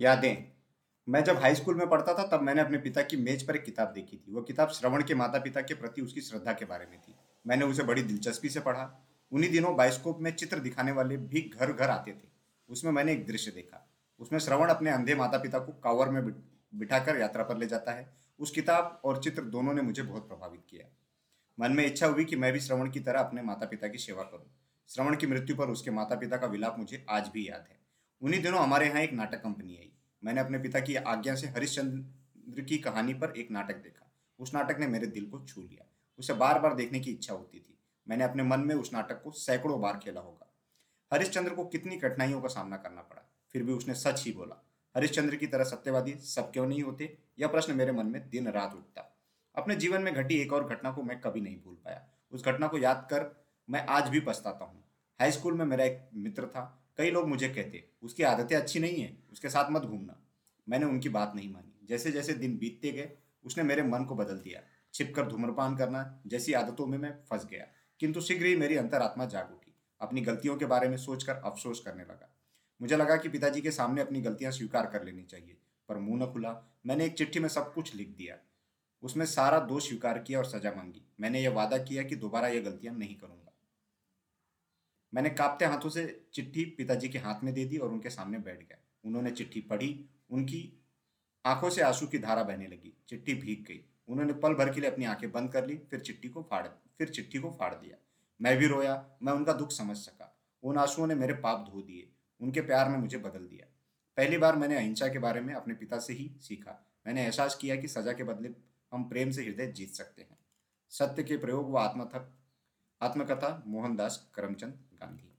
यादें। मैं जब हाई स्कूल में पढ़ता था, तब मैंने अपने पिता की मेज पर एक किताब देखी थी। वो किताब श्रवण के माता पिता के प्रति उसकी श्रद्धा के बारे में थी। मैंने उसे बड़ी दिलचस्पी से पढ़ा। उन्हीं दिनों बायोस्कोप में चित्र दिखाने वाले भी घर घर आते थे। उसमें मैंने एक दृश्य देखा। उसमें श्रवण अपने अंधे माता पिता को कावर में बिठाकर यात्रा पर ले जाता है। उस किताब और चित्र दोनों ने मुझे बहुत प्रभावित किया। मन में इच्छा हुई कि मैं भी श्रवण की तरह अपने माता पिता की सेवा करूँ। श्रवण की मृत्यु पर उसके माता पिता का विलाप मुझे आज भी याद है। उन्हीं दिनों हमारे यहाँ एक नाटक कंपनी आई। मैंने अपने पिता की आज्ञा से हरिश्चंद्र की कहानी पर एक नाटक देखा। उस नाटक ने मेरे दिल को छू लिया। उसे बार बार देखने की इच्छा होती थी। मैंने अपने मन में उस नाटक को सैकड़ों बार खेला होगा। हरिश्चंद्र को कितनी कठिनाइयों का सामना करना पड़ा। फिर भी उसने सच ही बोला, हरिश्चंद्र की तरह सत्यवादी सब क्यों नहीं होते? यह प्रश्न मेरे मन में दिन रात उठता। अपने जीवन में घटी एक और घटना को मैं कभी नहीं भूल पाया। उस घटना को याद कर मैं आज भी पछताता हूँ। हाई स्कूल में मेरा एक मित्र था। कई लोग मुझे कहते उसकी आदतें अच्छी नहीं है, उसके साथ मत घूमना। मैंने उनकी बात नहीं मानी। जैसे जैसे दिन बीतते गए, उसने मेरे मन को बदल दिया। छिपकर धूम्रपान करना जैसी आदतों में मैं फंस गया, किंतु शीघ्र ही मेरी अंतरात्मा जाग उठी। अपनी गलतियों के बारे में सोचकर अफसोस करने लगा। मुझे लगा कि पिताजी के सामने अपनी गलतियाँ स्वीकार कर लेनी चाहिए, पर मुँह न खुला, मैंने एक चिट्ठी में सब कुछ लिख दिया। उसमें सारा दोष स्वीकार किया और सजा मांगी। मैंने यह वादा किया कि दोबारा यह गलतियाँ नहीं करूँगा। मैंने कांपते हाथों से चिट्ठी पिताजी के हाथ में दे दी और उनके सामने बैठ गया। उन्होंने चिट्ठी पढ़ी, उनकी आँखों से आँसू की धारा बहने लगी। चिट्ठी भीग गई। उन्होंने पल भर के लिए अपनी आँखें बंद कर ली, फिर चिट्ठी को फाड़, फिर चिट्ठी को फाड़ दिया। मैं भी रोया, मैं उनका दुख समझ सका। उन आंसुओं ने मेरे पाप धो दिए, उनके प्यार ने मुझे बदल दिया। पहली बार मैंने अहिंसा के बारे में अपने पिता से ही सीखा। मैंने एहसास किया कि सजा के बदले हम प्रेम से हृदय जीत सकते हैं। सत्य के प्रयोग व आत्मथक आत्मकथा मोहनदास करमचंद गांधी।